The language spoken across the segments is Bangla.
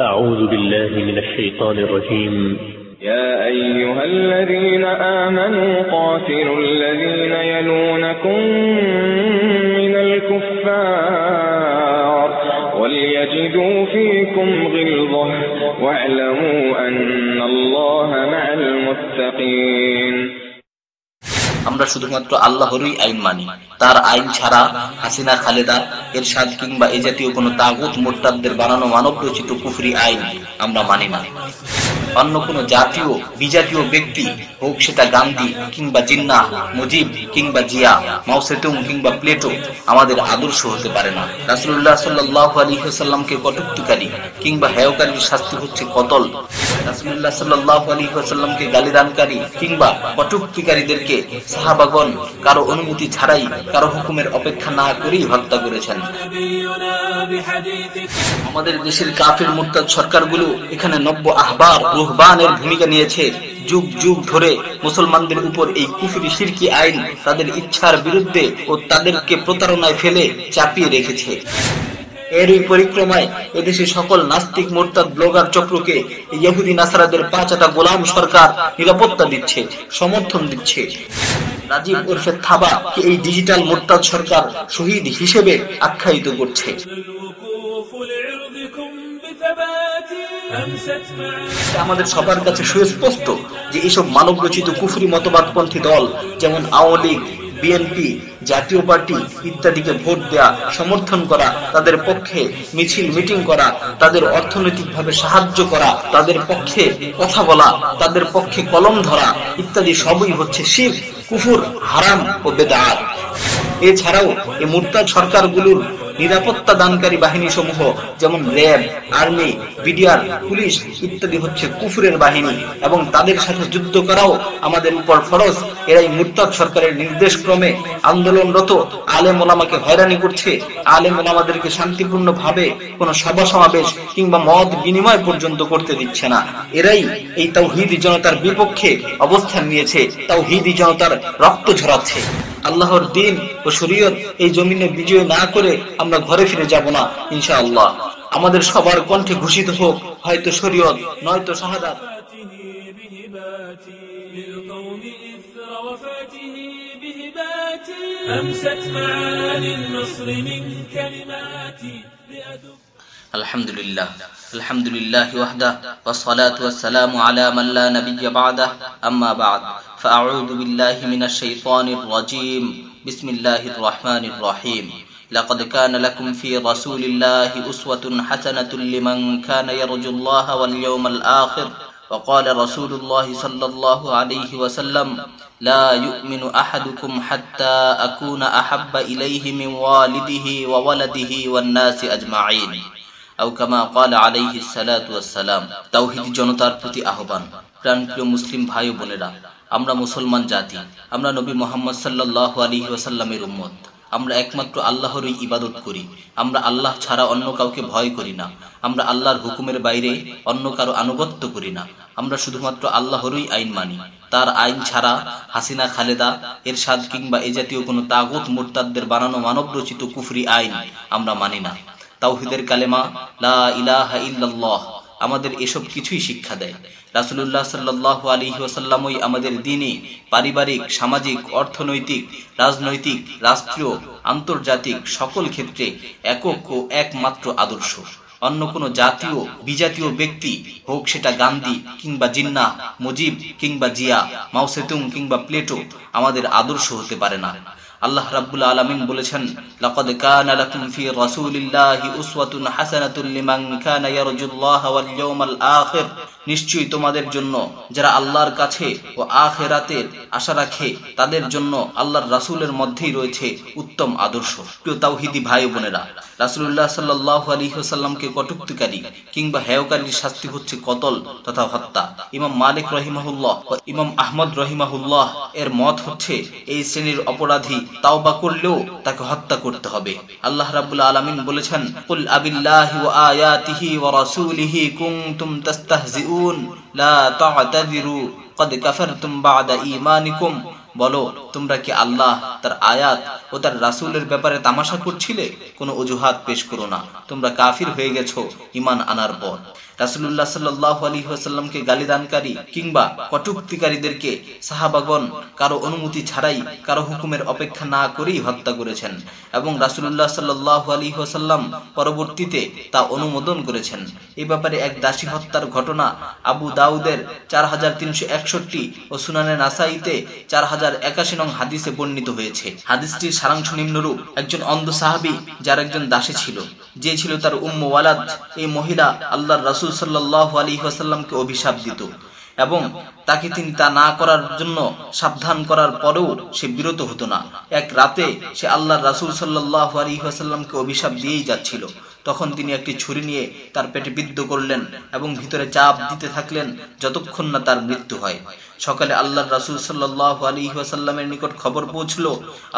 أعوذ بالله من الشيطان الرجيم يا أيها الذين آمنوا قاتلوا الذين يلونكم من الكفار وليجدوا فيكم غلظة واعلموا أن الله مع المتقين আমরা শুধুমাত্র আল্লাহরই আইন মানি তার আইন ছাড়া হাসিনা, খালেদা এর সাদ কিংবা এ জাতীয় কোনো তাগুত মোট্টাদের বানানো মানব রচিত কুফরি আইন আমরা মানি না। অন্য কোনো জাতীয়, বিজাতীয় ব্যক্তি হোক সেটা গান্ধী কিংবা জিন্না মুজিব কিংবা জিয়া মাউসেতুং কিংবা প্লেটো আমাদের আদর্শ হতে পারে না। রাসুল্লাহ সাল্লাহ আলী সাল্লামকে কটুক্তিকারী কিংবা হেয়কারীর শাস্তি হচ্ছে কতল। রাসুল্লাহ সাল্লাহ আলী সাল্লামকে গালিদানকারী কিংবা কটুক্তিকারীদেরকে সাহাবাগন কারও অনুমতি ছাড়াই কারও হুকুমের অপেক্ষা না করেই হত্যা করেছেন। আমাদের দেশের কাফের মুরতাদ সরকারগুলো এখানে নব্য আহবার, রুহবানের ভূমিকা নিয়েছে। যুগ যুগ ধরে মুসলমানদের উপর এই কুফরি সিরকি আইন তাদের ইচ্ছার বিরুদ্ধে ও তাদেরকে প্রতারণায় ফেলে চাপিয়ে রেখেছে। এরই পরিক্রমায় এদেশে সকল নাস্তিক মোরতাদ ব্লগার চক্রকে ইহুদি নাসারাদের পাঁচাটা গোলাম সরকার নিরাপত্তা দিচ্ছে, সমর্থন দিচ্ছে। রাজীব ওরফে থাবা এই ডিজিটাল সরকার শহীদ হিসেবে আখ্যায়িত করছে। আমাদের সবার কাছে সুস্পষ্ট যে এইসব মানব রচিত কুফরি মতবাদপন্থী দল, যেমন আওয়ামী লীগ বিএনপি জাতীয় পার্টি ইত্যাদিকে ভোট দেয়া, সমর্থন করা, তাদের পক্ষে মিছিল, মিটিং করা, তাদের অর্থনৈতিকভাবে সাহায্য করা, তাদের পক্ষে কথা বলা, তাদের পক্ষে কলম ধরা ইত্যাদি সবই হচ্ছে শিব কুফুর, হারাম ও বেদাত। এছাড়াও এই মুরতাদ সরকারগুলোর নিরাপত্তা দানকারী বাহিনী সমূহ যেমন র্যাব, আর্মি, বিডিআর, পুলিশ ইত্যাদি হচ্ছে কুফুরের বাহিনী এবং তাদের সাথে যুদ্ধ করাও আমাদের উপর ফরজ। এরাই মুরতাদ সরকারের নির্দেশ ক্রমে আন্দোলনরত আলেম ওলামাকে হয়রানি করছে। আলেম ওলামাদেরকে শান্তিপূর্ণ ভাবে কোনো সভা সমাবেশ কিংবা মত বিনিময় পর্যন্ত করতে দিচ্ছে না। এরাই এই তাও হিদি জনতার বিপক্ষে অবস্থান নিয়েছে। তাও হিদি জনতার রক্ত ঝরাচ্ছে। আল্লাহর দিন ও শরীয়ত এই জমিনে বিজয় না করে আমরা ঘরে ফিরে যাব না ইনশা আল্লাহ আমাদের সবার কণ্ঠে ঘোষিত হোক, হয়তো শরীয়ত, নয়তো শাহাদাত। আলহামদুলিল্লাহ। الحمد لله وحده والصلاة والسلام على من لا نبي بعده أما بعد فأعوذ بالله من الشيطان الرجيم. بسم الله الرحمن الرحيم. لقد كان لكم في رسول الله أسوة حسنة لمن كان يرجو الله واليوم الآخر. وقال رسول الله صلى الله عليه وسلم لا يؤمن أحدكم حتى أكون أحب إليه من والده وولده والناس أجمعين. জনতার প্রতি আহ্বান। প্রাণপ্রিয় মুসলিম ভাই ও বোনেরা, আমরা মুসলমান জাতি, আমরা নবী মোহাম্মদ সাল্লাহ আলী উম্মত। আমরা একমাত্র আল্লাহরই ইবাদত করি, আমরা আল্লাহ ছাড়া অন্য কাউকে ভয় করি না, আমরা আল্লাহর হুকুমের বাইরে অন্য কারও আনুগত্য করি না, আমরা শুধুমাত্র আল্লাহরই আইন মানি। তার আইন ছাড়া হাসিনা, খালেদা এর সাদ কিংবা এ জাতীয় কোনো তাগুত মোরতাদের বানানো মানব রচিত কুফরি আইন আমরা মানি না। তাওহিদের কালেমা, লা ইলাহা ইল্লাল্লাহ আমাদের এসব কিছুই শিক্ষা দেয়। রাসুল্লাহ সাল্লাহ আলী ওসাল্লামই আমাদের দিনে পারিবারিক, সামাজিক, অর্থনৈতিক, রাজনৈতিক, রাষ্ট্রীয়, আন্তর্জাতিক সকল ক্ষেত্রে একক ও একমাত্র আদর্শ। অন্য কোনো জাতীয়, বিজাতীয় ব্যক্তি হোক সেটা গান্ধী কিংবা জিন্না মুজিব কিংবা জিয়া মাউসেতুং কিংবা প্লেটো আমাদের আদর্শ হতে পারে না। আল্লাহ রাব্বুল আলামিন বলেছেন, লাকাদ কানা লাকুম ফি রাসূলিল্লাহি উসওয়াতুন হাসানাতুন লিমান কানা ইয়ারজুল্লাহ ওয়াল ইয়াউমাল আখির। নিশ্চয়ই তোমাদের জন্য যারা আল্লাহর কাছে ও আখেরাতের আশা রাখে, তাদের জন্য আল্লাহর রাসূলের মধ্যেই রয়েছে উত্তম আদর্শ। প্রিয় তাওহীদি ভাই বোনেরা, রাসূলুল্লাহ সাল্লাল্লাহু আলাইহি ওয়াসাল্লামকে কটুক্তিকারী কিংবা হেয়কারীর শাস্তি হচ্ছে কতল তথা হত্যা। ইমাম মালিক রহিমাহুল্লাহ ও ইমাম আহমদ রহিমাহুল্লাহ এর মত হচ্ছে, এই শ্রেণির অপরাধী তাও বা করলেও তাকে হত্যা করতে হবে। আল্লাহ রাব্বুল আলামিন বলেছেন, কুল আবিল্লাহি ওয়া আয়াতিহি ওয়া রাসূলিহি কুনতুম মুসলিউন লা তা'তাযিরু কদ কাফারতুম বা'দা ঈমানিকুম বলো, তোমরা কি আল্লাহ, তার আয়াত ও তার রাসূলের ব্যাপারে তামাশা করছিলে? কোনো অজুহাত পেশ করো না। তোমরা কাফির হয়ে গেছো, ঈমান আনার পর। রাসুল্লাহ সাল্লাহ আলী ওয়াসাল্লামকে গালিদানকারী কিংবা কটুক্তিকারীদেরকে সাহাবাগন কারও অনুমতি ছাড়াই কারও হুকুমের অপেক্ষা না করেই হত্যা করেছেন এবং রাসুল্লাহ সাল্লাহ আলী ওয়াসাল্লাম পরবর্তীতে তা অনুমোদন করেছেন। এই ব্যাপারে এক দাসী হত্যার ঘটনা আবু দাউদের চার একষট্টি ও সুনানে নাসাইতে চার হাজার একাশি নং হাদিসে বর্ণিত হয়েছে। হাদিসটির সারাংশ নিম্নরূপ, একজন অন্ধ সাহাবি যার একজন দাসী ছিল, যে ছিল তার উম্ম এই মহিলা আল্লাহর রাসুল সাল্লাহ আলী ওয়াসাল্লামকে অভিশাপ দিত এবং তাকে তিনি তা না করার জন্য সাবধান করার পরেও সে বিরত হতো না। এক রাতে সে আল্লাহর রাসুল সাল্লাহ আলী ওয়াসাল্লামকে অভিশাপ দিয়েই যাচ্ছিল। তখন তিনি একটি ছুরি নিয়ে তার পেটে বিদ্ধ করলেন এবং ভিতরে চাপ দিতে থাকলেন যতক্ষণ না তার মৃত্যু হয়। সকালে আল্লাহর রাসুল সাল্লাহ আলী ওয়াসাল্লামের নিকট খবর পৌঁছল।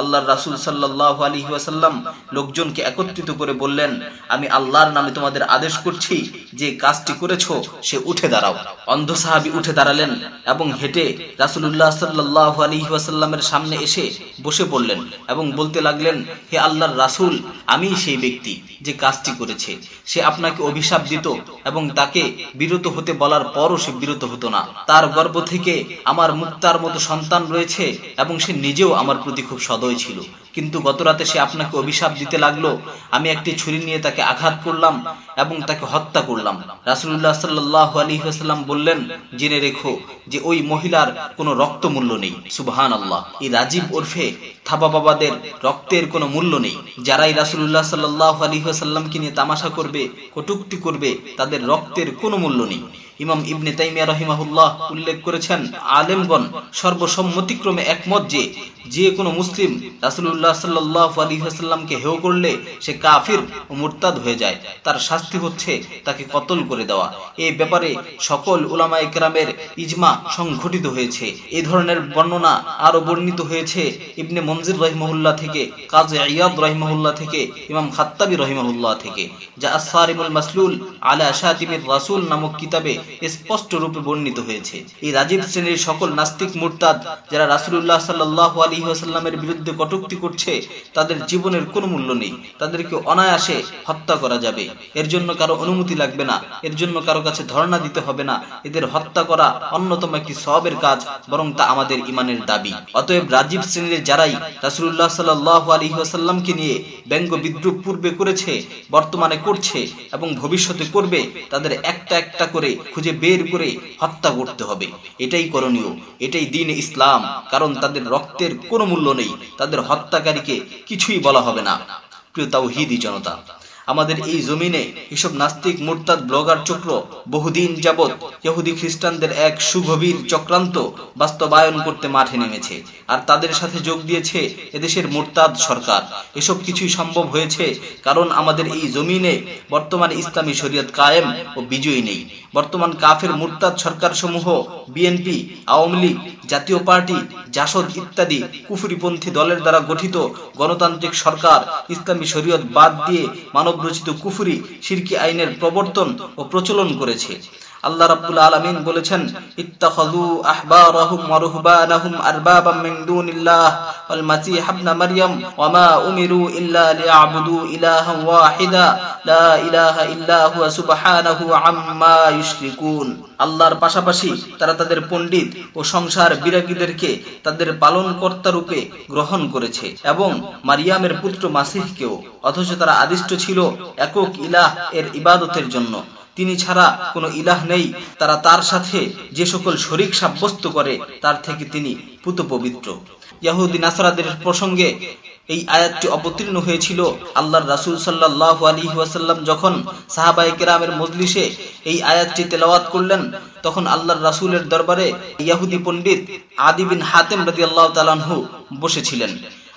আল্লাহর রাসুল সাল্লাহ আলী ওয়াসাল্লাম লোকজনকে একত্রিত করে বললেন, আমি আল্লাহর নামে তোমাদের আদেশ করছি, যে কাজটি করেছ, সে উঠে দাঁড়াও। অন্ধ সাহাবি উঠে দাঁড়ালেন এবং হেঁটে রাসুল্লাহ সাল্লাহ আলী ওয়াসাল্লামের সামনে এসে বসে পড়লেন এবং বলতে লাগলেন, হে আল্লাহর রাসুল আমি সেই ব্যক্তি। যে কাজটি করেছে, সে আপনাকে অভিশাপ দিত এবং তাকে বিরত হতে বলার পরও সে বিরত হতো না। তার গর্ব থেকে আমার মুক্তার মতো সন্তান রয়েছে এবং সে নিজেও আমার প্রতি খুব সদয় ছিল। কিন্তু গতরাতে সে আপনাকে অভিশাপ দিতে লাগল। আমি একটি ছুরি নিয়ে তাকে আঘাত করলাম এবং তাকে হত্যা করলাম। রাসুল্লাহ সাল্লাহ আলী হাসাল্লাম বললেন, জেনে রেখো যে ওই মহিলার কোনো রক্ত মূল্য নেই। সুবহান আল্লাহ এই রাজীব ওরফে থাবা বাবাদের রক্তের কোনো মূল্য নেই। যারাই রাসুল্লাহ সাল্লাহ আলী হাসাল্লামকে নিয়ে তামাশা করবে, কটুক্তি করবে, তাদের রক্তের কোনো মূল্য নেই। ইমাম ইবনে তাইমিয়া রহিমাহুল্লাহ উল্লেখ করেছেন, আলেমগণ সর্বসম্মতিক্রমে একমত যে যে কোনো মুসলিম রাসুল্লাহ সাল্লাহ আলী হাসাল্লামকে হেও করলে সে কাফির ও মুরতাদ হয়ে যায়। তার শাস্তি হচ্ছে তাকে কতল করে দেওয়া। এই ব্যাপারে সকল উলামা ইকরামের ইজমা সংঘটিত হয়েছে। এ ধরনের বর্ণনা আরও বর্ণিত হয়েছে। ইবনে মঞ্জির রহিমহুল্লাহ থেকে, কাজে ইয়াদ রহিমহুল্লাহ থেকে, ইমাম খাত্তাবি রহিমহুল্লাহ থেকে, যা আসারিমুল মাসলুল আলা শাতিমির রাসুল নামক কিতাবে স্পষ্ট রূপে বর্ণিত হয়েছে। এই রাজীব শ্রেণির সকল নাস্তিক মুরতাদ, যারা রাসুল্লাহ সাল্লাহ আলী আসাল্লামের বিরুদ্ধে কটুক্তি করছে, তাদের জীবনের কোনো মূল্য নেই। তাদেরকে অনায়াসে হত্যা করা যাবে। এর জন্য কারও অনুমতি লাগবে না। এর জন্য কারও কাছে ধর্ণা দিতে হবে না। এদের হত্যা করা অন্যতম একটি সবের কাজ, বরং তা আমাদের ইমানের দাবি। অতএব রাজীব শ্রেণির যারাই রাসুল্লাহ সাল্লাহ আলী আসাল্লামকে নিয়ে ব্যঙ্গ বিদ্রুপ পূর্বে করেছে, বর্তমানে করছে এবং ভবিষ্যতে করবে, তাদের একটা একটা করে খুঁজে বের করে হত্যা করতে হবে। এটাই করণীয়, এটাই দিন ইসলাম, কারণ তাদের রক্তের কোনো মূল্য নেই, তাদের হত্যাকারীকে কিছুই বলা হবে না। প্রিয় তাওহিদি জনতা আমাদের এই জমিনে এসব নাস্তিক, মোরতাদ, ব্লগার চক্র বহুদিন যাবৎ ইহুদি খ্রিস্টানদের এক সুগভীর চক্রান্ত বাস্তবায়ন করতে মাঠে নেমেছে আর তাদের সাথে যোগ দিয়েছে এদেশের মোরতাদ সরকার। এসব কিছুই সম্ভব হয়েছে কারণ আমাদের এই জমিনে বর্তমানে ইসলামী শরীয়ত কায়েম ও বিজয়ী নেই। বর্তমান কাফের মুরতাদ সরকার সমূহ বিএনপি, আওয়ামী লীগ, জাতীয় পার্টি, জাসদ ইত্যাদি কুফুরিপন্থী দলের দ্বারা গঠিত গণতান্ত্রিক সরকার ইসলামী শরীয়ত বাদ দিয়ে মানব রচিত কুফুরি সিরকি আইনের প্রবর্তন ও প্রচলন করেছে। আল্লাহ রাব্বুল আলামিন বলেছেন, ইত্তাখাযু আহবারাহুম ওয়া রুহবানাহুম আরবাবাম মিন দুনিল্লাহ, ওয়াল মাসীহ ইবনে মারইয়াম, ওয়া মা উমিরু ইল্লা লিয়াবুদু ইলাহান ওয়াহিদা, লা ইলাহা ইল্লা হুয়া সুবহানাহু আম্মা ইউশরিকুন আল্লাহর পাশাপাশি তারা তাদের পণ্ডিত ও সংসার বিরাগীদেরকে তাদের পালনকর্তা রূপে গ্রহণ করেছে এবং মারিয়ামের পুত্র মাসিহকেও, অথচ তারা আদিষ্ট ছিল একক ইলাহ এর ইবাদতের জন্য। তিনি ছাড়া কোনো ইলাহ নেই। তারা তার সাথে যে সকল শরিক সাব্যস্ত করে, তার থেকে তিনি পুত পবিত্র ইয়াহুদি নাসরাদের প্রসঙ্গে এই আয়াতটি অবতীর্ণ হয়েছিল। আল্লাহর রাসুল সাল্লাহ আলী ওয়াসাল্লাম যখন সাহাবাই কেরামের মজলিসে এই আয়াতটি তেলাওয়াত করলেন, তখন আল্লাহর রাসুলের দরবারে ইয়াহুদি পণ্ডিত আদি বিন হাতেম রাজি আল্লাহ তালানহু বসেছিলেন।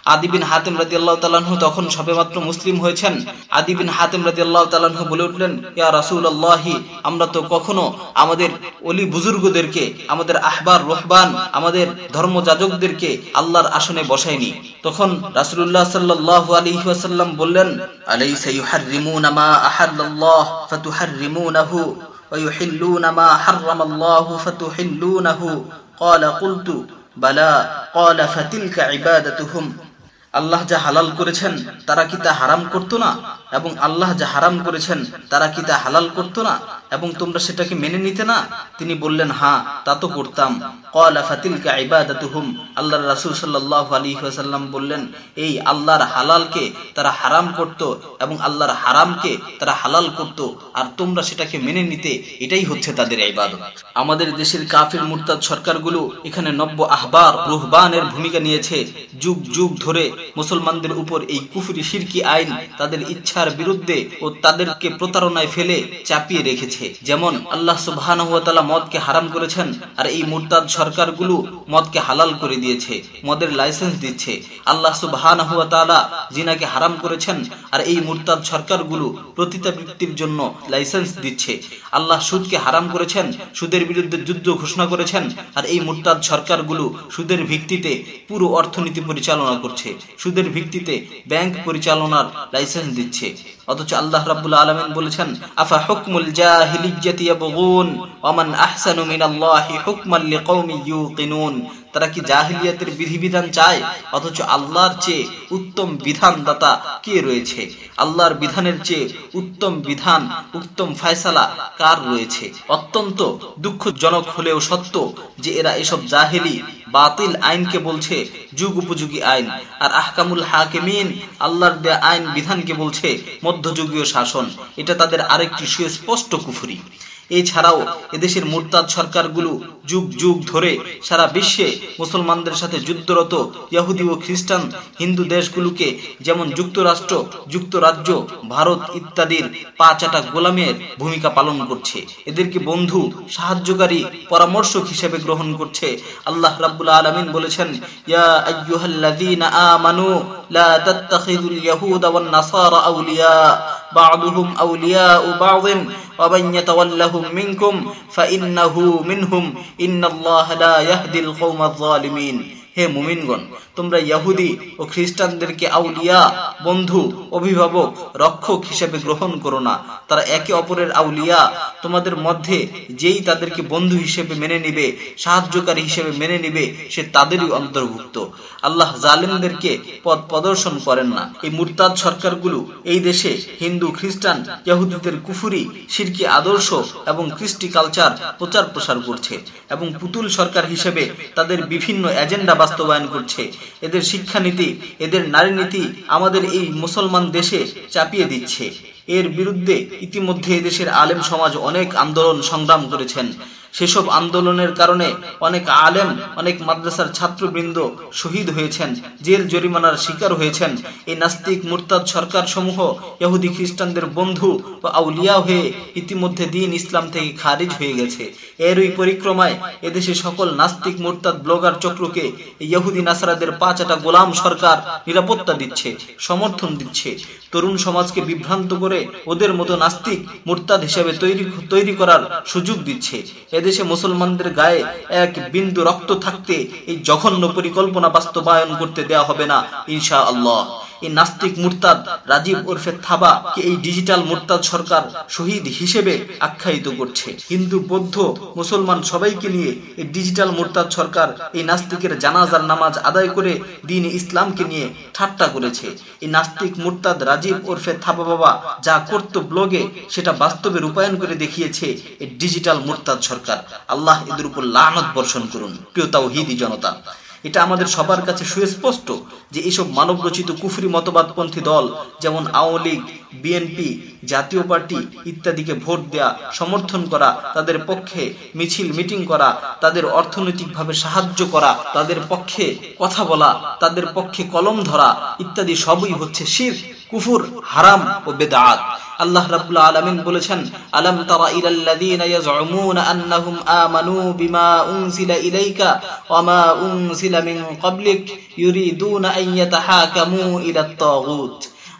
আদি বিন হাতেম রাজি আল্লাহ তালাহু তখন সবেমাত্র মুসলিম হয়েছেন আদি বিন হাতেম রাজি আল্লাহ তালাহু বলে উঠলেন ইয়া রাসুল আল্লাহি আমরা তো কখনো আমাদের অলি বুজুর্গদেরকে আমাদের আহবার রহবান আমাদের ধর্মযাজকদেরকে আল্লাহর আসনে বসাইনি তখন রাসুল্লাহ সাল্লাহ আলী ওয়াসাল্লাম বললেন আলাইসা ইউহাররিমুনা মা আহাল্লাল্লাহ ফাতুহাররিমুনাহু ويحلون ما حرم الله فتحلونه قال قلت বালা ক্বালা ফাতিলকা ইবাদাতুহুম আল্লাহ যা হালাল করেছেন, তারা কি তা হারাম করতো না? এবং আল্লাহ যা হারাম করেছেন, তারা কি তা হালাল করতো না? এবং তোমরা সেটাকে মেনে নিতে না? তিনি বললেন হ্যাঁ তা তো করতাম। আল্লাহর রাসূল ওয়াসাল্লাম বললেন, এই আল্লাহর হালালকে তারা হারাম করত এবং আল্লাহর হারামকে তারা হালাল করত, আর তোমরা সেটাকে মেনে নিতে এটাই হচ্ছে তাদের ইবাদত। আমাদের দেশের কাফির মুরতাদ সরকারগুলো এখানে নব্য আহবার, রুহবানের ভূমিকা নিয়েছে। যুগ যুগ ধরে মুসলমানদের উপর এই কুফরি শিরকি আইন তাদের ইচ্ছার বিরুদ্ধে ও তাদেরকে প্রতারণায় ফেলে চাপিয়ে রেখেছে। যেমন আল্লাহ তাআলা মদকে হারাম করেছেন, আর এই মুরতাদ সরকারগুলো মদকে হালাল করে দিয়েছে, মদের লাইসেন্স দিচ্ছে। আল্লাহ তাআলা জিনাকে হারাম করেছেন, আর এই মুরতাদ সরকারগুলো প্রতিতাবৃত্তির জন্য লাইসেন্স দিচ্ছে। আল্লাহ সুদকে হারাম করেছেন, সুদের বিরুদ্ধে যুদ্ধ ঘোষণা করেছেন, আর এই মুরতাদ সরকারগুলো সুদের ভিত্তিতে পুরো অর্থনীতি পরিচালনা করছে, সুদের ভিত্তিতে ব্যাংক পরিচালনার লাইসেন্স দিচ্ছে। অথচ আল্লাহ রাব্বুল আলামিন বলেছেন, আফা হুকমুল জাহিলিয়্যাতি ইয়াবগুন ওয়া মান আহসানু মিনাল্লাহি হুকমান লিকাউমি ইউকিনুন? তারা কি জাহিলিয়াতের বিধিবিধান চায়? অথচ আল্লাহর চেয়ে উত্তম বিধানদাতা কে রয়েছে? আল্লাহর বিধানের চেয়ে উত্তম বিধান, উত্তম ফায়সালা কার রয়েছে? অত্যন্ত দুঃখজনক হলেও সত্য যে এরা এসব জাহেলি, বাতিল আইনকে বলছে যুগ উপযোগী আইন। আর আহকামুল হাকিমিন আল্লাহর দেয়া আইন বিধানকে বলছে মধ্যযুগীয় শাসন। এটা তাদের আরেকটি সুস্পষ্ট কুফরি। এছাড়াও এদেশের মোরতাদ সরকারগুলো যুগ যুগ ধরে সারা বিশ্বে মুসলমানদের সাথে যুদ্ধরত ইহুদি ও খ্রিস্টান হিন্দু দেশগুলোকে যেমন যুক্তরাষ্ট্র, যুক্তরাজ্য, ভারত ইত্যাদির পা চাটা গোলামের ভূমিকা পালন করছে। এদেরকে বন্ধু, সাহায্যকারী, পরামর্শক হিসেবে গ্রহণ করছে। আল্লাহ রাবুল আলমিন বলেছেন, ইয়া আয়ুহাল্লাযীনা আমানু, লা তাত্তাখিযুল ইয়াহুদা ওয়ান নাসারা আউলিয়া, বা'দুহুম আউলিয়াউ বা'দিন, ওয়া মান ইয়াতাওয়াল্লাহু يتولهم منكم فإنه منهم. إن الله لا يهدي القوم الظالمين. হে মুমিনগণ, তোমরা ইহুদি ও খ্রিস্টানদেরকে আউলিয়া, বন্ধু, অভিভাবক, রক্ষক হিসেবে গ্রহণ করো না। তারা একে অপরের আউলিয়া, তোমাদের মধ্যে যেই তাদেরকে বন্ধু হিসেবে মেনে নিবে, সাহায্যকারী হিসেবে মেনে নিবে, সে তাদেরই অন্তর্ভুক্ত। আল্লাহ জালিমদেরকে পথ প্রদর্শন করেন না। এই মুরতাদ সরকারগুলো এই দেশে হিন্দু, খ্রিস্টান, ইহুদিদের কুফুরি শিরকি আদর্শ এবং কৃষ্টি কালচার প্রচার প্রসার করছে এবং পুতুল সরকার হিসেবে তাদের বিভিন্ন এজেন্ডা বাস্তবায়ন করছে। এদের শিক্ষানীতি, এদের নারী নীতি আমাদের এই মুসলমান দেশে চাপিয়ে দিচ্ছে। এর বিরুদ্ধে ইতিমধ্যে এদেশের আলেম সমাজ অনেক আন্দোলন সংগ্রাম করেছেন। সেসব আন্দোলনের কারণে অনেক আলেম, অনেক মাদ্রাসার ছাত্রবৃন্দ শহীদ হয়েছেন, জেল জরিমানার শিকার হয়েছেন। এই নাস্তিক মুরতাদ সরকার সমূহ ইহুদি খ্রিস্টানদের বন্ধু ও আউলিয়া হয়ে ইতিমধ্যে দিন ইসলাম থেকে খারিজ হয়ে গেছে। এর ওই পরিক্রমায় এদেশে সকল নাস্তিক মুরতাদ ব্লগার চক্রকে ইহুদি নাসারাদের পাঁচাটা গোলাম সরকার নিরাপত্তা দিচ্ছে, সমর্থন দিচ্ছে। তরুণ সমাজকে বিভ্রান্ত করে ওদের মতো নাস্তিক মুরতাদ হিসেবে তৈরি তৈরি করার সুযোগ দিচ্ছে। এদেশে মুসলমানদের গায়ে এক বিন্দু রক্ত থাকতে এই জঘন্য পরিকল্পনা বাস্তবায়ন করতে দেয়া হবে না ইনশা আল্লাহ এই নাস্তিক মুরতাদ রাজীব ওরফে থাবা কে এই ডিজিটাল মুরতাদ সরকার শহীদ হিসেবে আখ্যায়িত করছে। হিন্দু, বৌদ্ধ, মুসলমান সবাইকে নিয়ে এই ডিজিটাল মুরতাদ সরকার এই নাস্তিকের জানাজার নামাজ আদায় করে দিন ইসলামকে নিয়ে ঠাট্টা করেছে। এই নাস্তিক মুরতাদ রাজীব ওরফে থাবা বাবা যা করতো ব্লগে সেটা বাস্তবে রূপায়ণ করে দেখিয়েছে এই ডিজিটাল মুরতাদ সরকার। আল্লাহ এদের উপর লানত বর্ষণ করুন। প্রিয় তাওহিদি জনতা এটা আমাদের সবার কাছে সুস্পষ্ট যে এইসব মানবরচিত কুফরি মতবাদপন্থী দল, যেমন আওয়ামী লীগ, বিএনপি, জাতীয় পার্টি ইত্যাদিকে ভোট দেয়া, সমর্থন করা, তাদের পক্ষে মিছিল মিটিং করা, তাদের অর্থনৈতিকভাবে সাহায্য করা, তাদের পক্ষে কথা বলা, তাদের পক্ষে কলম ধরা ইত্যাদি সবই হচ্ছে শির। কুফুর, হারাম ও বেদাত। আল্লাহ রাব্বুল আলামিন বলেছেন, আলাম তারা ইলাল লাযিনা আন্নাহুম আমানু বিমা উনজিলা ইলাইকা উনজিলা মিন ক্বাবলিক ইউরিদুনা আন ইয়াতাহাকামু ইলাত তাগুত।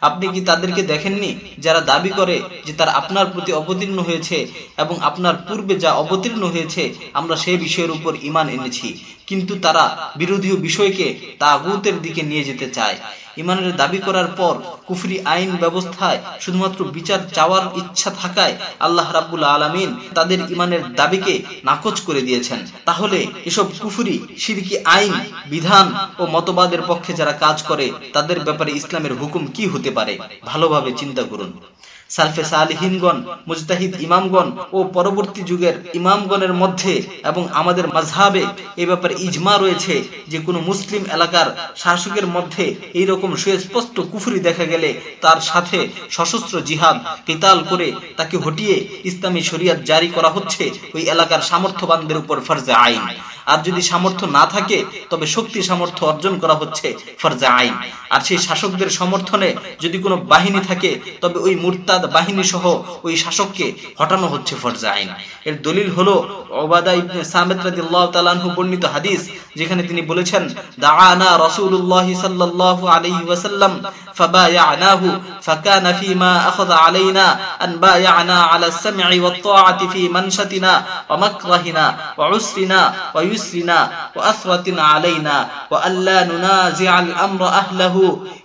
আপনি কি তাদেরকে দেখেননি যারা দাবি করে যে তার আপনার প্রতি অবতীর্ণ হয়েছে এবং আপনার পূর্বে যা অবতীর্ণ হয়েছে, আমরা সেই বিষয়ের উপর ইমান এনেছি। কিন্তু তারা বিরোধী বিষয়কে তাগুতের দিকে নিয়ে যেতে চায়। ইমানের দাবি করার পর কুফরি আইন ব্যবস্থায় শুধুমাত্র বিচার চাওয়ার ইচ্ছা থাকায় আল্লাহ রাব্বুল আলামিন তাদের ইমানের দাবিকে নাকচ করে দিয়েছেন। তাহলে এসব কুফরি, সিরকি আইন, বিধান ও মতবাদের পক্ষে যারা কাজ করে, তাদের ব্যাপারে ইসলামের হুকুম কি হতে পারে? ভালোভাবে চিন্তা করুন। সালফে সালিহিনগণ, মুজতাহিদ ইমামগণ ও পরবর্তী যুগের ইমামগণের মধ্যে এবং আমাদের মাঝহাবে এ ব্যাপারে ইজমা রয়েছে যে কোনো মুসলিম এলাকার শাসকের মধ্যে এই রকম সুস্পষ্ট কুফরি দেখা গেলে তার সাথে সশস্ত্র জিহাদ কিতাল করে তাকে হটিয়ে ইসলামী শরিয়াত জারি করা হচ্ছে ওই এলাকার সামর্থ্যবানদের উপর ফরজে আইন। আর যদি সামর্থ্য না থাকে, তবে শক্তি সামর্থ্য অর্জন করা হচ্ছে ফরজে আইন। আর সেই শাসকদের সমর্থনে যদি কোনো বাহিনী থাকে, তবে ওই মুরতাদ বাহিনী সহ ওই শাসককে হটানো হচ্ছে ফরজে আইন এর দলিল হলো ওবাদা ইবনে সামেদ রাদিয়াল্লাহু তাআলা আনহু বর্ণিত হাদিস যেখানে তিনি বলেছেন দাআনা রাসূলুল্লাহ সাল্লাল্লাহু আলাইহি ওয়াসাল্লাম ফাবায়ানাহু ফাকানা ফীমা আখাযা আলাইনা আন বায়ানা আলা السمع والطاعة في منشتنا ومكرهنا وعسرنا ويسرنا وأثرة علينا وألا ننازع الأمر أهله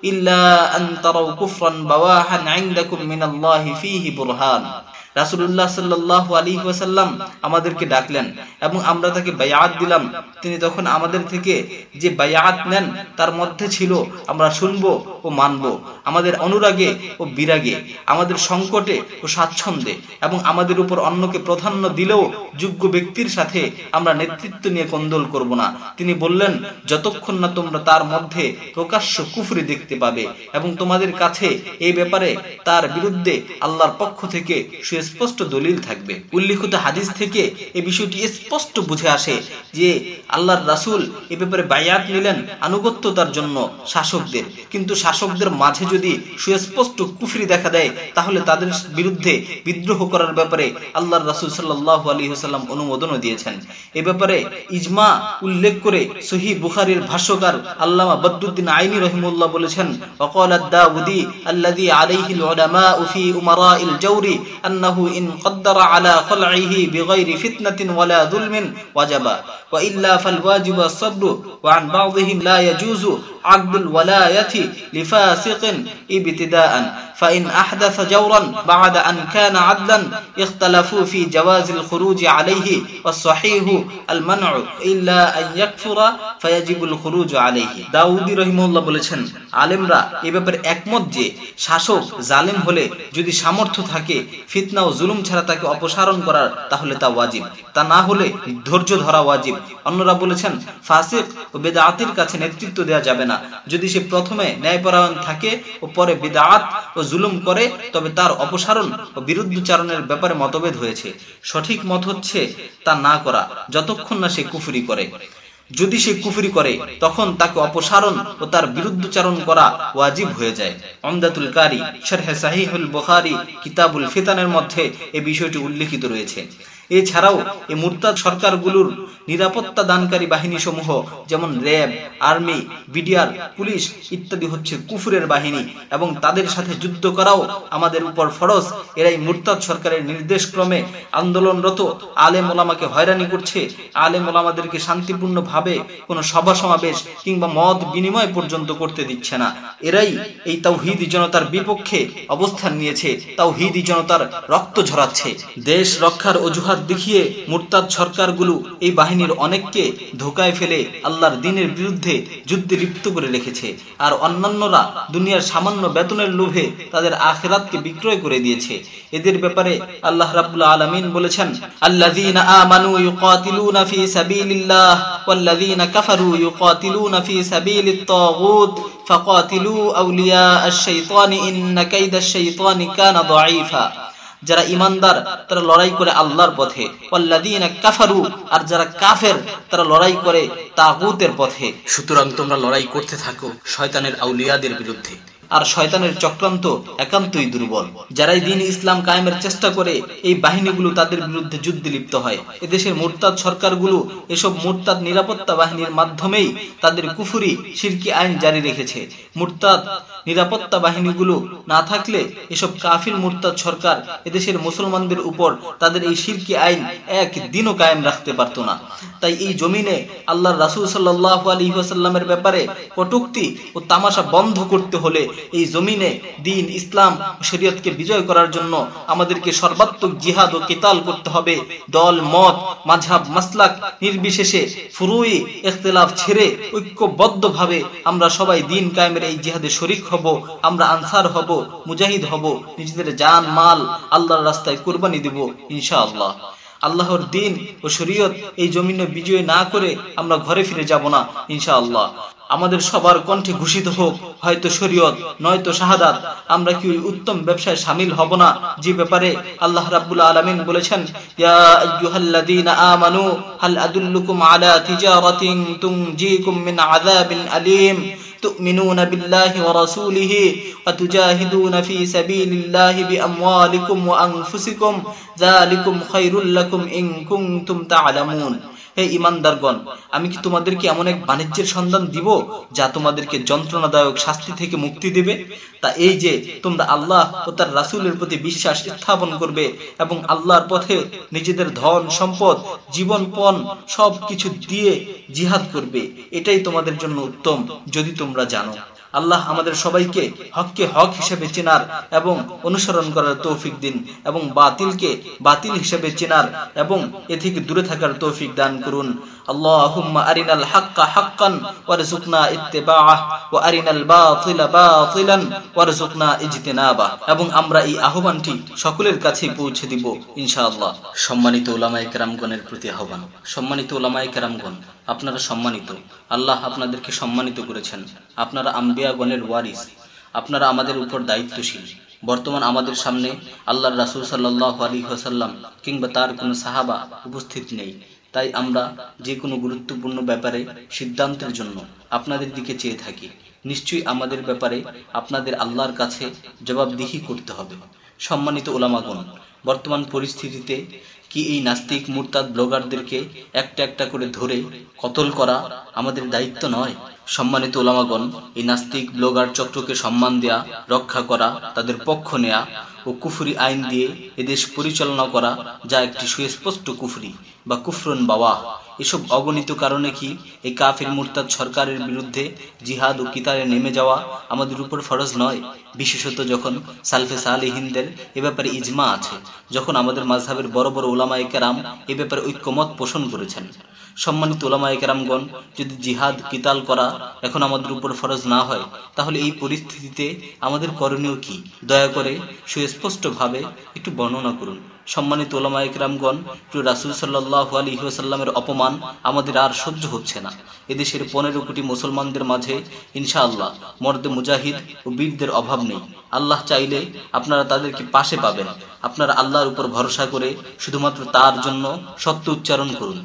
إلا أن تروا كفرا بواحا عندكم من الله فيه برهان. রাসুল্লাহ সাল্লাহ আলী ওয়াসাল্লাম আমাদেরকে ডাকলেন এবং আমরা তাকে বায়াত দিলাম। তিনি তখন আমাদের থেকে যে বায়াত নেন, তার মধ্যে ছিল, আমরা শুনব ও মানব, আমাদের অনুরাগে ও বিরাগে, আমাদের সংকটে ও স্বাচ্ছন্দ্যে এবং আমাদের উপর অন্যকে প্রাধান্য দিলেও যোগ্য ব্যক্তির সাথে আমরা নেতৃত্ব নিয়ে কন্দল করব না। তিনি বললেন, যতক্ষণ না তোমরা তার মধ্যে প্রকাশ্য কুফরি দেখতে পাবে এবং তোমাদের কাছে এই ব্যাপারে তার বিরুদ্ধে আল্লাহর পক্ষ থেকে স্পষ্ট দলিল থাকবে। উল্লেখিত হাদিস থেকে এই বিষয়টি স্পষ্ট বুঝে আসে যে আল্লাহর রাসুল এ ব্যাপারে বায়াত নিলেন আনুগত্য তার জন্য শাসকদের। কিন্তু শাসকদের মাঝে যদি সুস্পষ্ট কুফরি দেখা দেয়, তাহলে তাদের বিরুদ্ধে বিদ্রোহ করার ব্যাপারে আল্লাহর রাসুল সাল্লাহ আলী সাল্লাম অনুমোদনও দিয়েছেন। এ ব্যাপারে ইজমা উল্লেখ করে সহি বুখারির ভাষ্যকার আল্লামা বদরুদ্দিন আইনি রহিমুল্লাহ বলেছেন অকল আল্লাদি আলাইহিল উলামা ফি উমারা ইল জাওরি আন্না أنه إن قدر على خلعه بغير فتنة ولا ظلم وجب. وإلا فالواجب الصبر وعن بعضهم لا يجوز عقد الولاية لفاسق ابتداء. فإن أحدث جورا بعد أن كان عدلا اختلفوا في جواز الخروج عليه والصحيح المنع إلا أن يكفر فيجب الخروج عليه দাউদি রহিমউল্লাহ বলেছেন আলেমরা এ ব্যাপারে একমত যে শাসক জালেম হলে যদি সামর্থ্য থাকে ফিতনা ও জুলুম ছাড়া তাকে অপসারণ করার তাহলে তা ওয়াজিব তা না হলে ধৈর্য ধরা ওয়াজিব অন্যরা বলেছেন ফাসিক ও বেদাআতের কাছে নেতৃত্ব দেওয়া যাবে না যদি সে প্রথমে ন্যায়পরায়ণ থাকে ও পরে বেদাআত ও জুলুম করে, তবে তার অপসারণ ও বিরুদ্ধচারণের ব্যাপারে মতভেদ হয়েছে। সঠিক মত হচ্ছে তা না করা, যতক্ষণ না সে কুফুরি করে। যদি সে কুফরি করে, তখন তাকে অপসারণ ও তার বিরুদ্ধচারণ করা ওয়াজিব হয়ে যায়। অমদাতুল কারি, শারহে সাহিহুল বুখারী, কিতাবুল ফিতানের মধ্যে এ বিষয়টি উল্লেখিত রয়েছে। এছাড়াও এই মুরতাদ সরকারগুলোর নিরাপত্তা দানকারী বাহিনী সমূহ যেমন র্যাব, আর্মি, বিডিআর, পুলিশ ইত্যাদি হচ্ছে কুফুরের বাহিনী এবং তাদের সাথে যুদ্ধ করাও আমাদের উপর ফরজ। এরাই মুরতাদ সরকারের নির্দেশ ক্রমে আন্দোলনরত আলেম ওলামাকে হয়রানি করছে। আলেম ওলামাদেরকে শান্তিপূর্ণ ভাবে কোনো সভা সমাবেশ কিংবা মত বিনিময় পর্যন্ত করতে দিচ্ছে না। এরাই এই তাওহিদি জনতার বিপক্ষে অবস্থান নিয়েছে। তাওহিদি জনতার রক্ত ঝরাচ্ছে। দেশ রক্ষার অজুহাত দেখিয়ে মুরতাদ সরকারগুলো এই বাহিনীর অনেককে ধোকায় ফেলে আল্লাহর দিনের বিরুদ্ধে যুদ্ধে লিপ্ত করে রেখেছে। আর অন্যান্যরা দুনিয়ার সামান্য বেতনের লোভে তাদের আখেরাতকে বিক্রয় করে দিয়েছে। এদের ব্যাপারে আল্লাহ রাব্বুল আলামিন বলেছেন, আল্লাযীনা ফাকাতিলু আউলিয়া আশ-শাইতানি ইন্না কাইদাশ শাইতানি কানা দাঈফা। যারা ইমানদার, তারা লড়াই করে আল্লাহর পথে। কাফারু, আর যারা কাফের, তারা লড়াই করে তাগুতের পথে। সুতরাং তোমরা লড়াই করতে থাকো শয়তানের আউলিয়াদের বিরুদ্ধে। আর শয়তানের চক্রান্ত একান্তই দুর্বল। যারাই দিন ইসলাম কায়েমের চেষ্টা করে, এই বাহিনীগুলো তাদের বিরুদ্ধে যুদ্ধে লিপ্ত হয়। এদেশের মোরতাদ সরকারগুলো এসব মোরতাদ নিরাপত্তা বাহিনীর মাধ্যমেই তাদের কুফুরি, সিরকি আইন জারি রেখেছে। মুরতাদ নিরাপত্তা বাহিনীগুলো না থাকলে এসব কাফিল মুরতাদ সরকার এদেশের মুসলমানদের উপর তাদের এই সিরকি আইন এক দিনও কায়েম রাখতে পারত না। তাই এই জমিনে আল্লাহ রাসুল সাল্লাহ আলী ওয়াসাল্লামের ব্যাপারে কটুক্তি ও তামাশা বন্ধ করতে হলে এই জমিনে দিন, ইসলাম শরীয়তকে বিজয় করার জন্য আমাদেরকে সর্বাত্মক জিহাদ ও কেতাল করতে হবে। দল, মত মাঝাব মাসলাক নির্বিশেষে ফুরুই, ইখতিলাফ ছেড়ে ঐক্যবদ্ধভাবে আমরা সবাই দিন কায়েমের এই জিহাদে শরিক হব, আমরা আনসার হব, মুজাহিদ হব, নিজেদের জান, মাল আল্লাহর রাস্তায় কোরবানি দেব, ইনশাআল্লাহ। আল্লাহর দিন ও শরীয়ত এই জমিনে বিজয় না করে আমরা ঘরে ফিরে যাব না, ইনশাআল্লাহ। আমাদের সবার কণ্ঠে ঘোষিত হোক হয়তো শরীয়ত নয়তো শাহাদাত আমরা কি ওই উত্তম ব্যবসায় সামিল হব না যে ব্যাপারে আল্লাহ রাব্বুল আলামিন বলেছেন ইয়া আইয়ুহাল্লাযীনা আমানু হাল আদুল্লুকুম আলা তিজারাতিন তুনজিকুম মিন আযাবিন আলীম تؤمنون بالله ورسوله وتجاهدون في سبيل الله بأموالكم وأنفسكم ذلكم خير لكم إن كنتم تعلمون হে ইমানদারগণ, আমি কি তোমাদেরকে এমন এক বাণিজ্যের সন্ধান দিব যা তোমাদেরকে যন্ত্রণাদায়ক শাস্তি থেকে মুক্তি দেবে? তা এই যে তোমরা আল্লাহ ও তার রাসুলের প্রতি বিশ্বাস স্থাপন করবে এবং আল্লাহর পথে নিজেদের ধন, সম্পদ জীবনপণ সব কিছু দিয়ে জিহাদ করবে, এটাই তোমাদের জন্য উত্তম, যদি তোমরা জানো। আল্লাহ আমাদের সবাইকে হককে হক হিসেবে চেনার এবং অনুসরণ করার তৌফিক দিন এবং বাতিলকে বাতিল হিসেবে চেনার এবং এ থেকে দূরে থাকার তৌফিক দান করুন। আরিনাল হাক্কা হাক্কান ওয়ারযুকনা ইত্তিবাআহ ওয়া আরিনাল বাতিলা বাতিলান ওয়ারযুকনা ইজতিনাবা। এবং আমরা এই আহ্বানটি সকলের কাছে পৌঁছে দিব ইনশাআল্লাহ। সম্মানিত ওলামায়ে কেরামগণের প্রতি আহ্বান। সম্মানিত ওলামায়ে কেরামগণ, আপনারা সম্মানিত। আল্লাহ আপনাদেরকে সম্মানিত করেছেন। আপনারা আম্বিয়াগণের ওয়ারিস। আপনারা আমাদের উপর দায়িত্বশীল। বর্তমান আমাদের সামনে আল্লাহ রাসুল সাল্লাহ আলী হাসাল্লাম কিংবা তার কোনো সাহাবা উপস্থিত নেই। তাই আমরা যে কোনো গুরুত্বপূর্ণ ব্যাপারে সিদ্ধান্তের জন্য আপনাদের দিকে চেয়ে থাকি। নিশ্চয়ই আমাদের ব্যাপারে আপনাদের আল্লাহর কাছে জবাবদিহি করতে হবে। সম্মানিত ওলামাগণ, বর্তমান পরিস্থিতিতে কি এই নাস্তিক মুরতাদ ব্লগারদেরকে একটা একটা করে ধরে কতল করা আমাদের দায়িত্ব নয়? সম্মানিত ওলামাগণ, এই নাস্তিক ব্লগার চক্রকে সম্মান দেয়া, রক্ষা করা, তাদের পক্ষ নেয়া ও কুফরি আইন দিয়ে এদেশ পরিচালনা করা যা একটি সুস্পষ্ট কুফরি বা কুফরন বাওয়া। এসব অগণিত কারণে কি এই কাফির মুরতাদ সরকারের বিরুদ্ধে জিহাদ ও কিতারে নেমে যাওয়া আমাদের উপর ফরজ নয়? বিশেষত যখন সালফে সালেহিনদের এ ব্যাপারে ইজমা আছে, যখন আমাদের মাঝহাবের বড় বড় ওলামায়ে কেরাম এ ব্যাপারে ঐক্যমত পোষণ করেছেন। সম্মানিত ওলামায়ে কেরামগণ, যদি জিহাদ কিতাল করা এখন আমাদের উপর ফরজ না হয়, তাহলে এই পরিস্থিতিতে আমাদের করণীয় কি? দয়া করে সুস্পষ্টভাবে একটু বর্ণনা করুন। সম্মানিত ওলামা একরামগণ, প্রিয় রাসুল সাল্লাহ আলী ওসাল্লামের অপমান আমাদের আর সহ্য হচ্ছে না। এদেশের পনেরো কোটি মুসলমানদের মাঝে ইনশাআল্লাহ মর্দে মুজাহিদ ও বীরদের অভাব নেই। আল্লাহ চাইলে আপনারা তাদেরকে পাশে পাবেন। আপনারা আল্লাহর উপর ভরসা করে শুধুমাত্র তার জন্য সত্য উচ্চারণ করুন।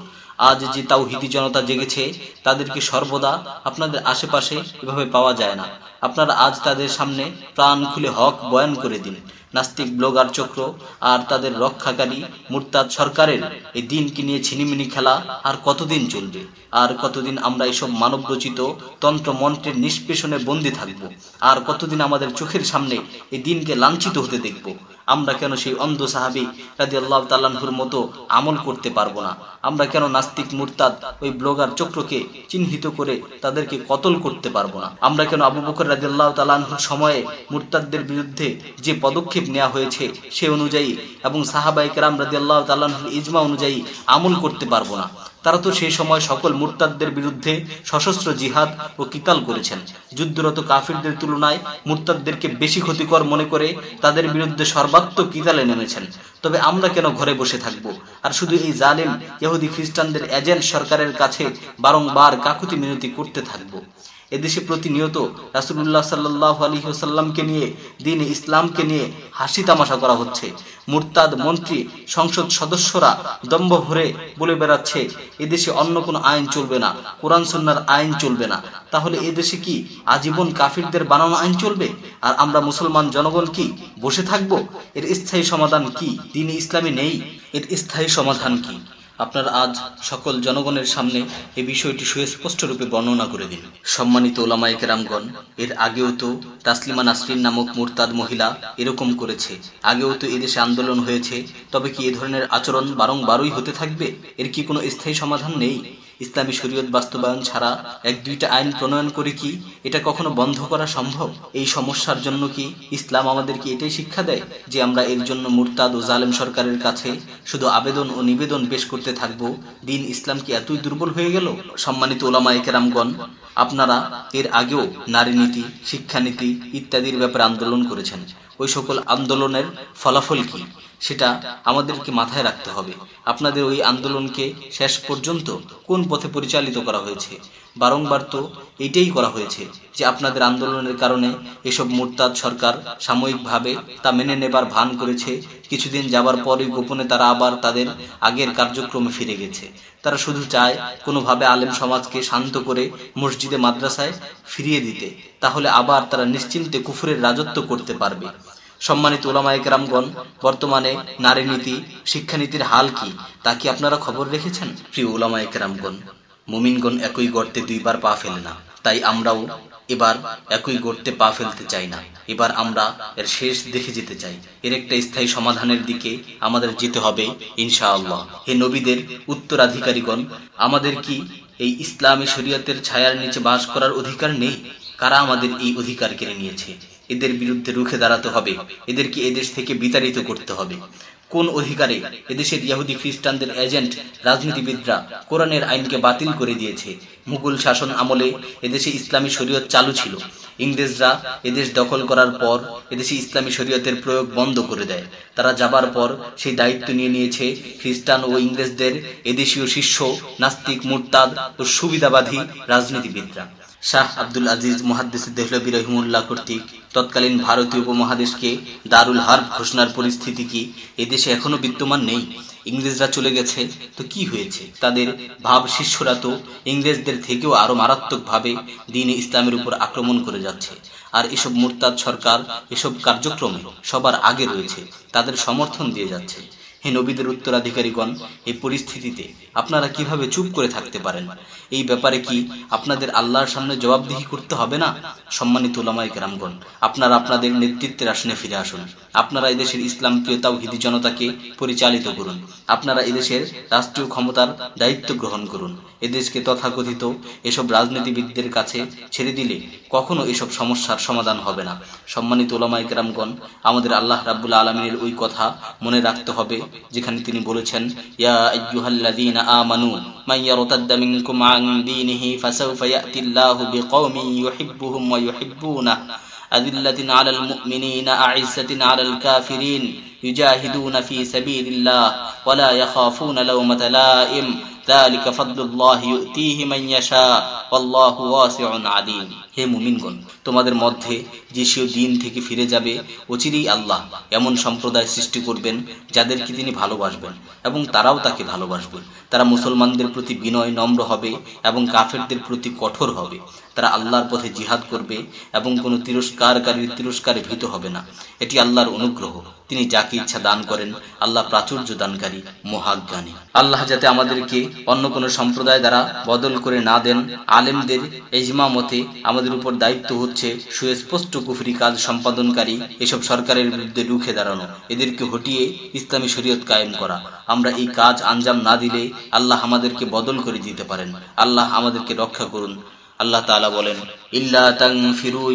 আজ যে তাওহিদি জনতা জেগেছে, তাদেরকে সর্বদা আপনাদের আশেপাশে এভাবে পাওয়া যায় না। আপনারা আজ তাদের সামনে প্রাণ খুলে হক বয়ান করে দিন। নাস্তিক ব্লগার চক্র আর তাদের রক্ষাকারী মুরতাদ সরকারের এই দিনকে নিয়ে ছিনিমিনি খেলা আর কতদিন চলবে? আর কতদিন আমরা এসব মানবরচিত তন্ত্র মন্ত্রের নিষ্পেষণে বন্দী থাকব? আর কতদিন আমাদের চোখের সামনে এই দিনকে লাঞ্ছিত হতে দেখব? আমরা কেন সেই অন্ধ সাহাবি রাজি আল্লাহ তাল্লাহুর মতো আমল করতে পারব না? আমরা কেন নাস্তিক মুরতাদ ওই ব্লগার চক্রকে চিহ্নিত করে তাদেরকে কতল করতে পারব না? আমরা কেন আবু বকর রাজি আল্লাহ তাল্লাহুর সময়ে মুরতাদদের বিরুদ্ধে যে পদক্ষেপ নেওয়া হয়েছে সে অনুযায়ী এবং সাহাবাই কেরাম রাজি আল্লাহ তাল্লাহুর ইজমা অনুযায়ী আমল করতে পারব না? তারা তো সেই সময় সকল মুরতাদদের বিরুদ্ধে সশস্ত্র জিহাদ ও কিতাল করেছেন। যুদ্ধরত কাফিরদের তুলনায় মুরতাদদেরকে বেশি ক্ষতিকর মনে করে তাদের বিরুদ্ধে সর্বাত্মক কিতালে নেমেছেন। তবে আমরা কেন ঘরে বসে থাকব? আর শুধু এই জালেম ইহুদি খ্রিস্টানদের এজেন্ট সরকারের কাছে বারংবার কাকুতি মিনতি করতে থাকব। এদেশে প্রতিনিয়ত রাসুল্লাহ সাল্লাহ আলী সাল্লামকে নিয়ে, দিন ইসলামকে নিয়ে হাসি তামাশা করা হচ্ছে। মুরতাদ মন্ত্রী, সংসদ সদস্যরা দম্ভ ভরে বলে বেড়াচ্ছে, এদেশে অন্য কোনো আইন চলবে না, কোরআন সন্ন্যার আইন চলবে না। তাহলে এদেশে কি আজীবন কাফিরদের বানানো আইন চলবে? আর আমরা মুসলমান জনগণ কি বসে থাকব? এর স্থায়ী সমাধান কি? দিন ইসলামে নেই, এর স্থায়ী সমাধান কি? আপনার আজ সকল জনগণের সামনে এ বিষয়টি সুস্পষ্ট রূপে বর্ণনা করে দিন সম্মানিত ওলামায়ক রামগণ এর আগেও তো তাসলিমা নাসরিন নামক মুরতাদ মহিলা এরকম করেছে। আগেও তো এদেশে আন্দোলন হয়েছে, তবে কি এ ধরনের আচরণ বারংবারই হতে থাকবে? এর কি কোনো স্থায়ী সমাধান নেই? ইসলামী শরীয়ত বাস্তবায়ন ছাড়া এক দুইটা আইন প্রণয়ন করে কি এটা কখনো বন্ধ করা সম্ভব? এই সমস্যার জন্য কি ইসলাম আমাদেরকে এটাই শিক্ষা দেয় যে আমরা এর জন্য মুরতাদ ও জালেম সরকারের কাছে শুধু আবেদন ও নিবেদন পেশ করতে থাকব? দিন ইসলাম কি এতই দুর্বল হয়ে গেল? সম্মানিত ওলামায়ে কেরামগণ, আপনারা এর আগেও নারী নীতি শিক্ষানীতি ইত্যাদির ব্যাপারে আন্দোলন করেছেন। ওই সকল আন্দোলনের ফলাফল কি? সেটা আমাদেরকে মাথায় রাখতে হবে। আপনাদের ওই আন্দোলনকে শেষ পর্যন্ত কোন পথে পরিচালিত করা হয়েছে? বারংবার তো এটাই করা হয়েছে যে আপনাদের আন্দোলনের কারণে এসব মুরতাদ সরকার সাময়িকভাবে তা মেনে নেবার ভান করেছে। কিছুদিন যাবার পরই গোপনে তারা আবার তাদের আগের কার্যক্রমে ফিরে গেছে। তারা শুধু চায় কোনোভাবে আলেম সমাজকে শান্ত করে মসজিদে মাদ্রাসায় ফিরিয়ে দিতে। তাহলে আবার তারা নিশ্চিন্তে কুফুরের রাজত্ব করতে পারবে। সম্মানিত ওলামায় কেরামগণ, বর্তমানে নারী নীতি শিক্ষানীতির হাল কি, তা কি আপনারা খবর রেখেছেন? প্রিয় ওলামায় কেরামগণ, মুমিনগণ একই গর্তে দুইবার পা ফেলে না, তাই আমরাও এবার একই গর্তে পা ফেলতে চাই না। এবার আমরা এর শেষ দেখে যেতে চাই। এর একটা স্থায়ী সমাধানের দিকে আমাদের যেতে হবে, ইনশাআল্লাহ। হে নবীদের উত্তরাধিকারীগণ, আমাদের কি এই ইসলামী শরীয়তের ছায়ার নিচে বাস করার অধিকার নেই? কারা আমাদের এই অধিকার কেড়ে নিয়েছে? এদের বিরুদ্ধে রুখে দাঁড়াতে হবে। এদেরকে এদেশ থেকে বিতাড়িত করতে হবে। কোন অধিকারে এদেশের ইয়াহুদি খ্রিস্টানদের এজেন্ট, রাজনীতিবিদরা কোরআনের আইনকে বাতিল করে দিয়েছে? মুঘল শাসন আমলে এদেশে ইসলামী শরীয়ত চালু ছিল। ইংরেজরা এদেশ দখল করার পর এদেশে ইসলামী শরীয়তের প্রয়োগ বন্ধ করে দেয়। তারা যাবার পর সেই দায়িত্ব নিয়ে নিয়েছে খ্রিস্টান ও ইংরেজদের এদেশীয় শিষ্য, নাস্তিক, মুরতাদ ও সুবিধাবাদী রাজনীতিবিদরা। শাহ আব্দুল আজিজ মহাদ্দেশ দেহলবী রহিমুল্লাহ কর্তৃক তৎকালীন ভারতীয় উপমহাদেশকে দারুল হার্ব ঘোষণার পরিস্থিতি কি এদেশে এখনও বিদ্যমান নেই? ইংরেজরা চলে গেছে, তো কি হয়েছে? তাদের ভাব শিষ্যরা তো ইংরেজদের থেকেও আরও মারাত্মকভাবে দিন ইসলামের উপর আক্রমণ করে যাচ্ছে। আর এসব মুরতাদ সরকার, এসব কার্যক্রমে সবার আগে রয়েছে, তাদের সমর্থন দিয়ে যাচ্ছে। হে নবীদের উত্তরাধিকারীগণ, এই পরিস্থিতিতে আপনারা কীভাবে চুপ করে থাকতে পারেন? এই ব্যাপারে কি আপনাদের আল্লাহর সামনে জবাবদিহি করতে হবে না? সম্মানিত ওলামাই কেরামগণ, আপনারা আপনাদের নেতৃত্বের আসনে ফিরে আসুন। আপনারা এদেশের ইসলাম প্রিয়তা ও হিদি জনতাকে পরিচালিত করুন। আপনারা এদেশের রাষ্ট্রীয় ক্ষমতার দায়িত্ব গ্রহণ করুন। এদেশকে তথাকথিত এসব রাজনীতিবিদদের কাছে ছেড়ে দিলে কখনো এসব সমস্যার সমাধান হবে না। সম্মানিত ওলামাই কেরামগণ, আমাদের আল্লাহ রাব্বুল আলমিনের ওই কথা মনে রাখতে হবে যেখানে তিনি বলেছেন ইয়া আইয়ুহাল্লাযীনা আমানু মান ইয়ারতাদ্দা মিনকুম আন দীনিহি ফাসাউফা ইয়াতিল্লাহু বিকওমিন ইউহিব্বুহুম ওয়া ইউহিব্বুনাহু أذلة على المؤمنين أعزة على الكافرين يجاهدون في سبيل الله ولا يخافون لومة لائم ذلك فضل الله يؤتيه من يشاء والله واسع عليم হে মুমিনগণ তোমাদের মধ্যে যে সেও দিন থেকে ফিরে যাবে অচিরেই আল্লাহ এমন সম্প্রদায় সৃষ্টি করবেন যাদেরকে তিনি ভালোবাসবেন এবং তারাও তাকে ভালোবাসবে তারা মুসলমানদের প্রতি বিনয় নম্র হবে এবং কাফেরদের প্রতি কঠোর হবে তারা আল্লাহর পথে জিহাদ করবে এবং কোনো তিরস্কারকারীর তিরস্কারে ভীত হবে না। এটি আল্লাহর অনুগ্রহ। তিনি যাকে ইচ্ছা দান করেন, আল্লাহ প্রাচুর্য দানকারী, মহাজ্ঞানী। আল্লাহ যাতে আমাদেরকে অন্য কোনো সম্প্রদায় দ্বারা বদল করে না দেন, আলেমদের এজমা মতে আমাদের উপর দায়িত্ব হচ্ছে সুস্পষ্ট কুফরি কাজ সম্পাদনকারী, এসব সরকারের বিরুদ্ধে রুখে দাঁড়ানো, এদেরকে হটিয়ে ইসলামী শরীয়ত কায়েম করা। আমরা এই কাজ আঞ্জাম না দিলে আল্লাহ আমাদেরকে বদল করে দিতে পারেন। আল্লাহ আমাদেরকে রক্ষা করুন। আল্লাহ তাআলা বলেন, ইল্লা তানফিরু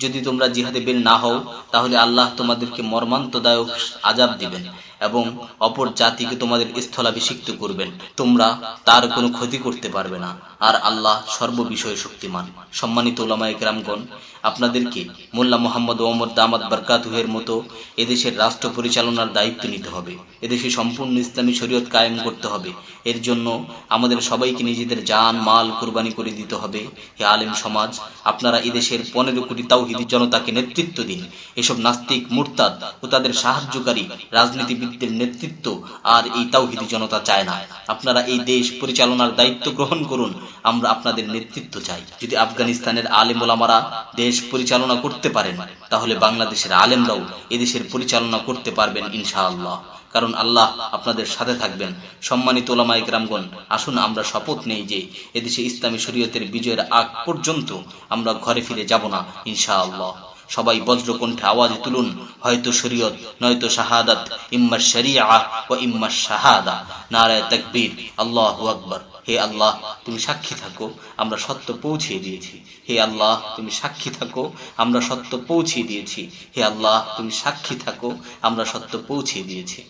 যদি তোমরা জিহাদে বের না হও, তাহলে আল্লাহ তোমাদেরকে মর্মান্তদায়ক আজাব দিবেন এবং অপর জাতিকে তোমাদের স্থলাভিষিক্ত করবেন। তোমরা তার কোনো ক্ষতি করতে পারবে না। আর আল্লাহ সর্ববিষয়ে শক্তিমান। সম্মানিত ওলামায়ে কেরামগণ আপনাদেরকে মোল্লা মোহাম্মদ ওমর দামাদ বরকাতুহের মতো এদেশের রাষ্ট্র পরিচালনার দায়িত্ব নিতে হবে। এদেশে সম্পূর্ণ ইসলামী শরীয়ত কায়েম করতে হবে। এর জন্য আমাদের সবাইকে নিজেদের জান, মাল কুরবানি করে দিতে হবে। হে আলেম সমাজ, আপনারা এদেশের পনেরো কোটি তাওহিদি জনতাকে নেতৃত্ব দিন। এসব নাস্তিক, মুরতাদ ও তাদের সাহায্যকারী রাজনীতিবিদদের নেতৃত্ব আর এই তাওহিদি জনতা চায় না। আপনারা এই দেশ পরিচালনার দায়িত্ব গ্রহণ করুন। আমরা আপনাদের নেতৃত্ব চাই। যদি আফগানিস্তানের আলেম ওলামারা দেশ পরিচালনা করতে পারেন, তাহলে বাংলাদেশের আলেমরাও এদেশের পরিচালনা করতে পারবেন ইনশাআল্লাহ। কারণ আল্লাহ আপনাদের সাথে থাকবেন। সম্মানিত ওলামাই গ্রামগণ আসুন আমরা শপথ নেই যে এদেশে ইসলামী শরীয়তের বিজয়ের আগ পর্যন্ত আমরা ঘরে ফিরে যাব না ইনশাআল্লাহ। সবাই বজ্রকণ্ঠে আওয়াজ তুলুন, হয়তো শরীয়ত, নয়তো শাহাদাত ইম্মা শরিয়া ও ইম্মা শাহাদা। নারায় তাকবীর, আল্লাহু আকবার। হে আল্লাহ, তুমি সাক্ষী থাকো, আমরা সত্য পৌঁছিয়ে দিয়েছি। হে আল্লাহ, তুমি সাক্ষী থাকো, আমরা সত্য পৌঁছিয়ে দিয়েছি। হে আল্লাহ, তুমি সাক্ষী থাকো, আমরা সত্য পৌঁছিয়ে দিয়েছি।